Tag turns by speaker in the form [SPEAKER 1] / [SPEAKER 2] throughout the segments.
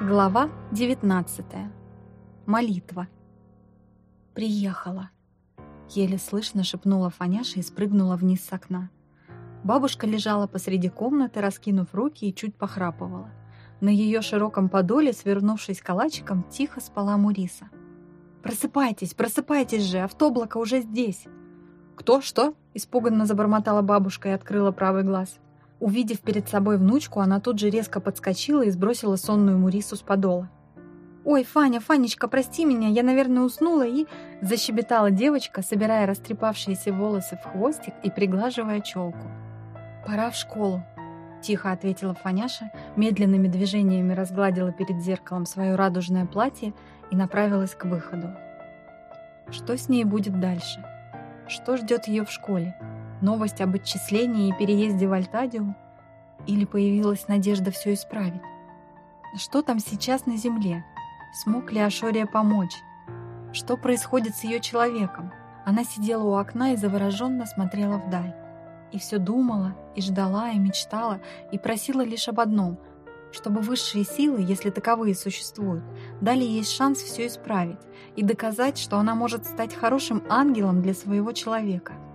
[SPEAKER 1] Глава 19. Молитва. «Приехала», — еле слышно шепнула Фаняша и спрыгнула вниз с окна. Бабушка лежала посреди комнаты, раскинув руки и чуть похрапывала. На ее широком подоле, свернувшись калачиком, тихо спала Муриса. «Просыпайтесь, просыпайтесь же, автоблако уже здесь!» «Кто? Что?» — испуганно забормотала бабушка и открыла правый глаз. Увидев перед собой внучку, она тут же резко подскочила и сбросила сонную Мурису с подола. «Ой, Фаня, Фанечка, прости меня, я, наверное, уснула и...» Защебетала девочка, собирая растрепавшиеся волосы в хвостик и приглаживая челку. «Пора в школу», — тихо ответила Фаняша, медленными движениями разгладила перед зеркалом свое радужное платье и направилась к выходу. Что с ней будет дальше? Что ждет ее в школе? Новость об отчислении и переезде в Альтадиум? Или появилась надежда все исправить? Что там сейчас на земле? Смог ли Ашория помочь? Что происходит с ее человеком? Она сидела у окна и завороженно смотрела вдаль. И все думала, и ждала, и мечтала, и просила лишь об одном — чтобы высшие силы, если таковые существуют, дали ей шанс все исправить и доказать, что она может стать хорошим ангелом для своего человека —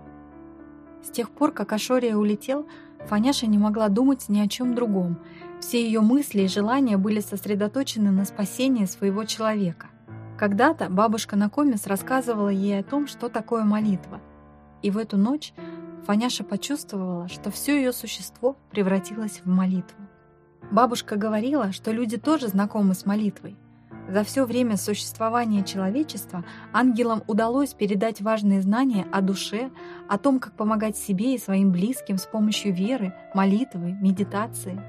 [SPEAKER 1] с тех пор, как Ашория улетел, Фаняша не могла думать ни о чем другом. Все ее мысли и желания были сосредоточены на спасении своего человека. Когда-то бабушка Накомис рассказывала ей о том, что такое молитва. И в эту ночь Фаняша почувствовала, что все ее существо превратилось в молитву. Бабушка говорила, что люди тоже знакомы с молитвой, за все время существования человечества ангелам удалось передать важные знания о душе, о том, как помогать себе и своим близким с помощью веры, молитвы, медитации.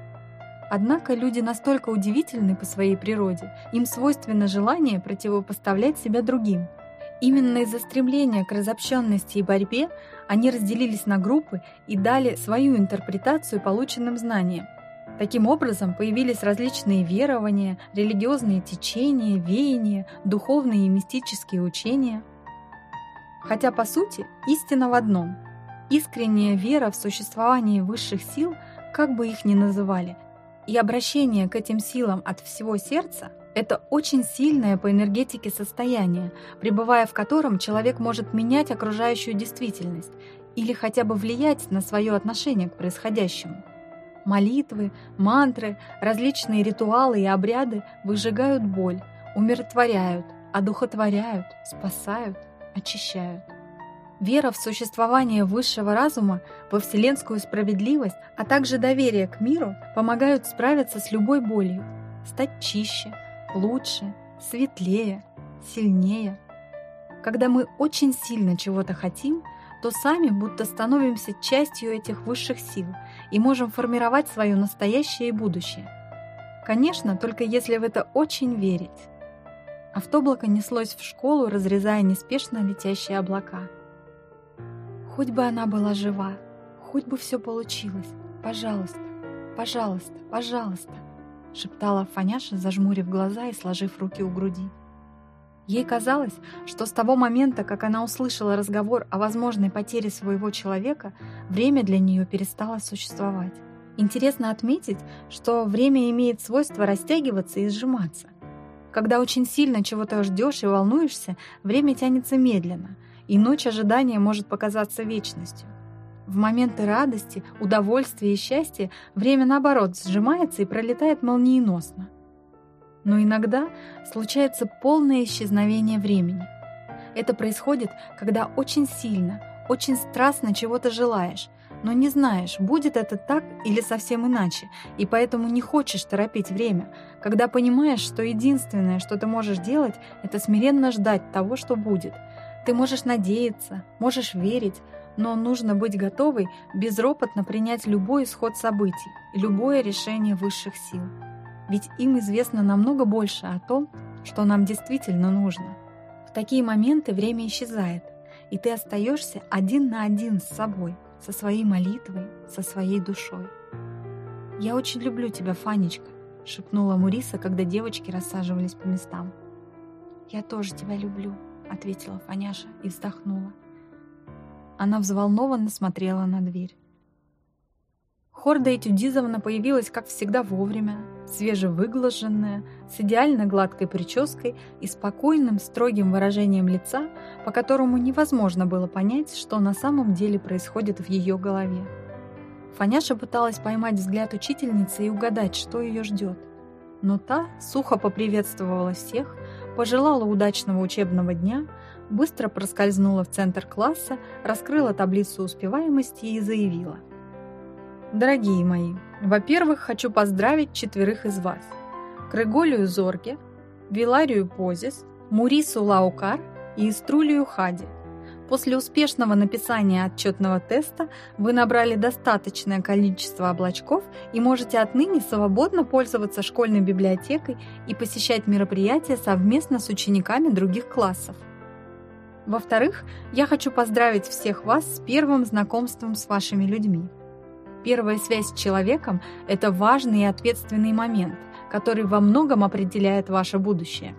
[SPEAKER 1] Однако люди настолько удивительны по своей природе, им свойственно желание противопоставлять себя другим. Именно из-за стремления к разобщенности и борьбе они разделились на группы и дали свою интерпретацию полученным знаниям. Таким образом, появились различные верования, религиозные течения, веяния, духовные и мистические учения. Хотя, по сути, истина в одном. Искренняя вера в существование высших сил, как бы их ни называли, и обращение к этим силам от всего сердца – это очень сильное по энергетике состояние, пребывая в котором человек может менять окружающую действительность или хотя бы влиять на свое отношение к происходящему. Молитвы, мантры, различные ритуалы и обряды выжигают боль, умиротворяют, одухотворяют, спасают, очищают. Вера в существование высшего разума, во вселенскую справедливость, а также доверие к миру помогают справиться с любой болью, стать чище, лучше, светлее, сильнее. Когда мы очень сильно чего-то хотим – то сами будто становимся частью этих высших сил и можем формировать свое настоящее и будущее. Конечно, только если в это очень верить. Автоблако неслось в школу, разрезая неспешно летящие облака. Хоть бы она была жива, хоть бы все получилось. Пожалуйста, пожалуйста, пожалуйста, шептала Фаняша, зажмурив глаза и сложив руки у груди. Ей казалось, что с того момента, как она услышала разговор о возможной потере своего человека, время для нее перестало существовать. Интересно отметить, что время имеет свойство растягиваться и сжиматься. Когда очень сильно чего-то ждешь и волнуешься, время тянется медленно, и ночь ожидания может показаться вечностью. В моменты радости, удовольствия и счастья время, наоборот, сжимается и пролетает молниеносно но иногда случается полное исчезновение времени. Это происходит, когда очень сильно, очень страстно чего-то желаешь, но не знаешь, будет это так или совсем иначе, и поэтому не хочешь торопить время, когда понимаешь, что единственное, что ты можешь делать, это смиренно ждать того, что будет. Ты можешь надеяться, можешь верить, но нужно быть готовой безропотно принять любой исход событий, любое решение высших сил ведь им известно намного больше о том, что нам действительно нужно. В такие моменты время исчезает, и ты остаешься один на один с собой, со своей молитвой, со своей душой. «Я очень люблю тебя, Фанечка», — шепнула Муриса, когда девочки рассаживались по местам. «Я тоже тебя люблю», — ответила Фаняша и вздохнула. Она взволнованно смотрела на дверь. Хорда Этюдизовна появилась, как всегда, вовремя, свежевыглаженная, с идеально гладкой прической и спокойным, строгим выражением лица, по которому невозможно было понять, что на самом деле происходит в ее голове. Фаняша пыталась поймать взгляд учительницы и угадать, что ее ждет. Но та сухо поприветствовала всех, пожелала удачного учебного дня, быстро проскользнула в центр класса, раскрыла таблицу успеваемости и заявила. Дорогие мои, во-первых, хочу поздравить четверых из вас. Крыголию Зорге, Виларию Позис, Мурису Лаукар и Иструлию Хади. После успешного написания отчетного теста вы набрали достаточное количество облачков и можете отныне свободно пользоваться школьной библиотекой и посещать мероприятия совместно с учениками других классов. Во-вторых, я хочу поздравить всех вас с первым знакомством с вашими людьми. Первая связь с человеком – это важный и ответственный момент, который во многом определяет ваше будущее.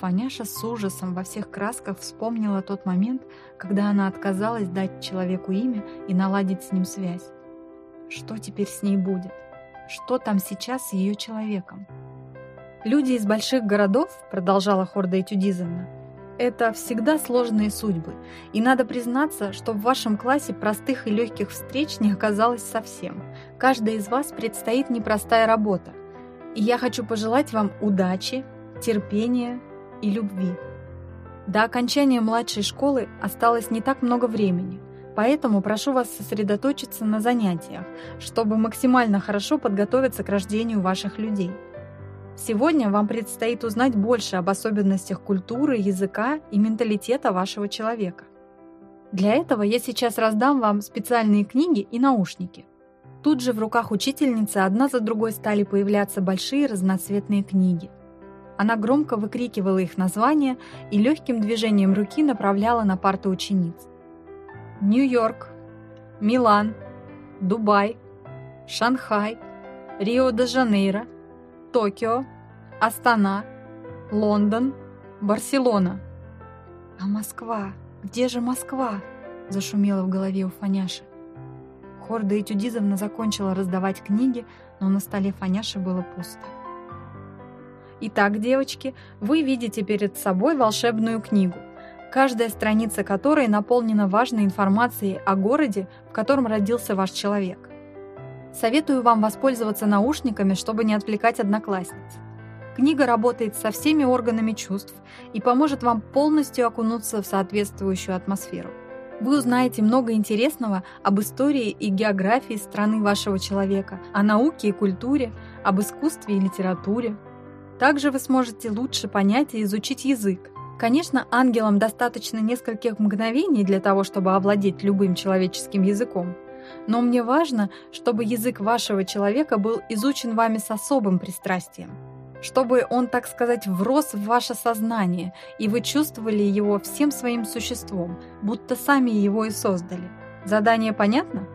[SPEAKER 1] Фаняша с ужасом во всех красках вспомнила тот момент, когда она отказалась дать человеку имя и наладить с ним связь. Что теперь с ней будет? Что там сейчас с ее человеком? Люди из больших городов, продолжала Хорда Этюдизовна, это всегда сложные судьбы, и надо признаться, что в вашем классе простых и легких встреч не оказалось совсем. Каждой из вас предстоит непростая работа, и я хочу пожелать вам удачи, терпения и любви. До окончания младшей школы осталось не так много времени, поэтому прошу вас сосредоточиться на занятиях, чтобы максимально хорошо подготовиться к рождению ваших людей – Сегодня вам предстоит узнать больше об особенностях культуры, языка и менталитета вашего человека. Для этого я сейчас раздам вам специальные книги и наушники. Тут же в руках учительницы одна за другой стали появляться большие разноцветные книги. Она громко выкрикивала их названия и легким движением руки направляла на парты учениц. Нью-Йорк, Милан, Дубай, Шанхай, Рио-де-Жанейро – Токио, Астана, Лондон, Барселона. А Москва? Где же Москва? Зашумело в голове у Фаняши. Хорда Этюдизовна закончила раздавать книги, но на столе Фаняши было пусто. Итак, девочки, вы видите перед собой волшебную книгу, каждая страница которой наполнена важной информацией о городе, в котором родился ваш человек. Советую вам воспользоваться наушниками, чтобы не отвлекать одноклассниц. Книга работает со всеми органами чувств и поможет вам полностью окунуться в соответствующую атмосферу. Вы узнаете много интересного об истории и географии страны вашего человека, о науке и культуре, об искусстве и литературе. Также вы сможете лучше понять и изучить язык. Конечно, ангелам достаточно нескольких мгновений для того, чтобы овладеть любым человеческим языком – но мне важно, чтобы язык вашего человека был изучен вами с особым пристрастием, чтобы он, так сказать, врос в ваше сознание, и вы чувствовали его всем своим существом, будто сами его и создали. Задание понятно?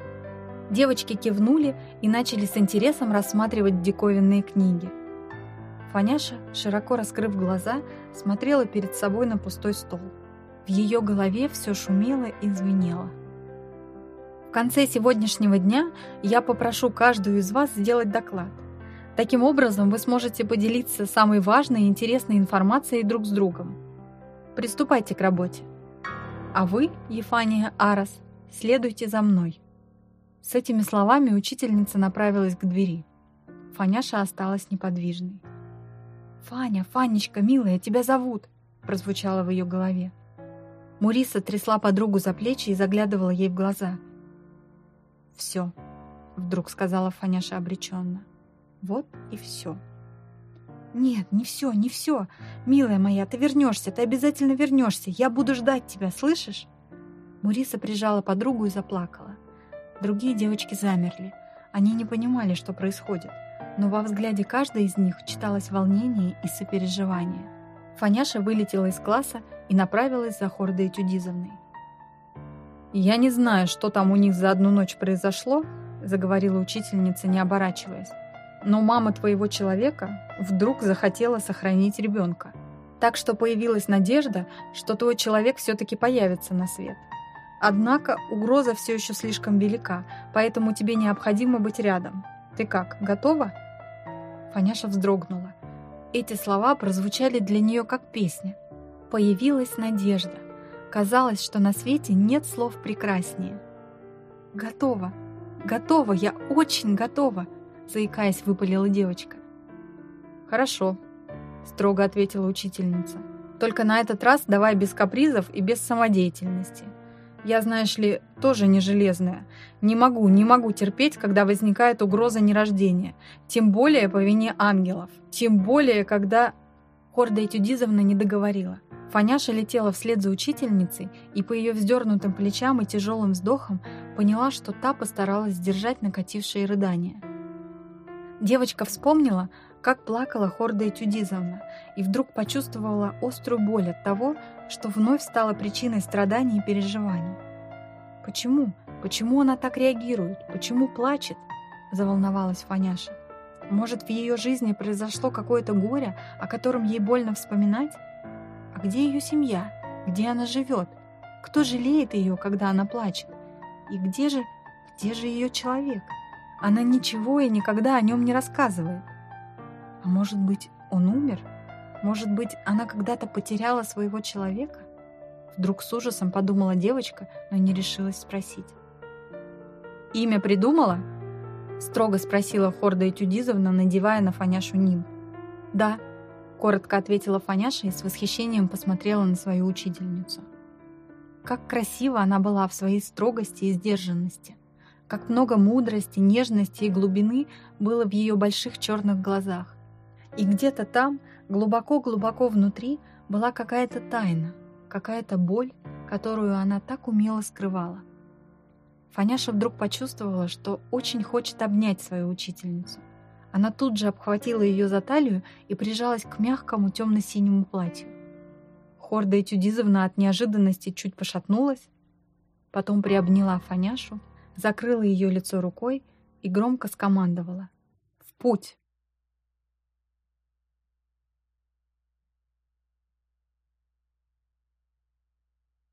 [SPEAKER 1] Девочки кивнули и начали с интересом рассматривать диковинные книги. Фаняша, широко раскрыв глаза, смотрела перед собой на пустой стол. В ее голове все шумело и звенело конце сегодняшнего дня я попрошу каждую из вас сделать доклад. Таким образом, вы сможете поделиться самой важной и интересной информацией друг с другом. Приступайте к работе. А вы, Ефания Арас, следуйте за мной. С этими словами учительница направилась к двери. Фаняша осталась неподвижной. «Фаня, Фанечка, милая, тебя зовут!» прозвучало в ее голове. Муриса трясла подругу за плечи и заглядывала ей в глаза – «Все», — вдруг сказала Фаняша обреченно. «Вот и все». «Нет, не все, не все. Милая моя, ты вернешься, ты обязательно вернешься. Я буду ждать тебя, слышишь?» Муриса прижала подругу и заплакала. Другие девочки замерли. Они не понимали, что происходит, но во взгляде каждой из них читалось волнение и сопереживание. Фаняша вылетела из класса и направилась за Хордой Тюдизовной. «Я не знаю, что там у них за одну ночь произошло», заговорила учительница, не оборачиваясь. «Но мама твоего человека вдруг захотела сохранить ребенка. Так что появилась надежда, что твой человек все-таки появится на свет. Однако угроза все еще слишком велика, поэтому тебе необходимо быть рядом. Ты как, готова?» Фаняша вздрогнула. Эти слова прозвучали для нее как песня. Появилась надежда. Казалось, что на свете нет слов прекраснее. «Готова! Готова! Я очень готова!» Заикаясь, выпалила девочка. «Хорошо», — строго ответила учительница. «Только на этот раз давай без капризов и без самодеятельности. Я, знаешь ли, тоже не железная. Не могу, не могу терпеть, когда возникает угроза нерождения. Тем более по вине ангелов. Тем более, когда...» Хорда Этюдизовна не договорила. Фаняша летела вслед за учительницей и по ее вздернутым плечам и тяжелым вздохам поняла, что та постаралась сдержать накатившие рыдания. Девочка вспомнила, как плакала Хорда Этюдизовна, и вдруг почувствовала острую боль от того, что вновь стала причиной страданий и переживаний. «Почему? Почему она так реагирует? Почему плачет?» – заволновалась Фаняша. «Может, в ее жизни произошло какое-то горе, о котором ей больно вспоминать? Где ее семья? Где она живет? Кто жалеет ее, когда она плачет? И где же, где же ее человек? Она ничего и никогда о нем не рассказывает. А может быть, он умер? Может быть, она когда-то потеряла своего человека? Вдруг с ужасом подумала девочка, но не решилась спросить. «Имя придумала?» Строго спросила Хорда Этюдизовна, надевая на Фаняшу Ним. «Да», — коротко ответила Фаняша и с восхищением посмотрела на свою учительницу. Как красиво она была в своей строгости и сдержанности. Как много мудрости, нежности и глубины было в ее больших черных глазах. И где-то там, глубоко-глубоко внутри, была какая-то тайна, какая-то боль, которую она так умело скрывала. Фаняша вдруг почувствовала, что очень хочет обнять свою учительницу. Она тут же обхватила ее за талию и прижалась к мягкому темно-синему платью. Хорда Этюдизовна от неожиданности чуть пошатнулась, потом приобняла Фаняшу, закрыла ее лицо рукой и громко скомандовала «В путь!».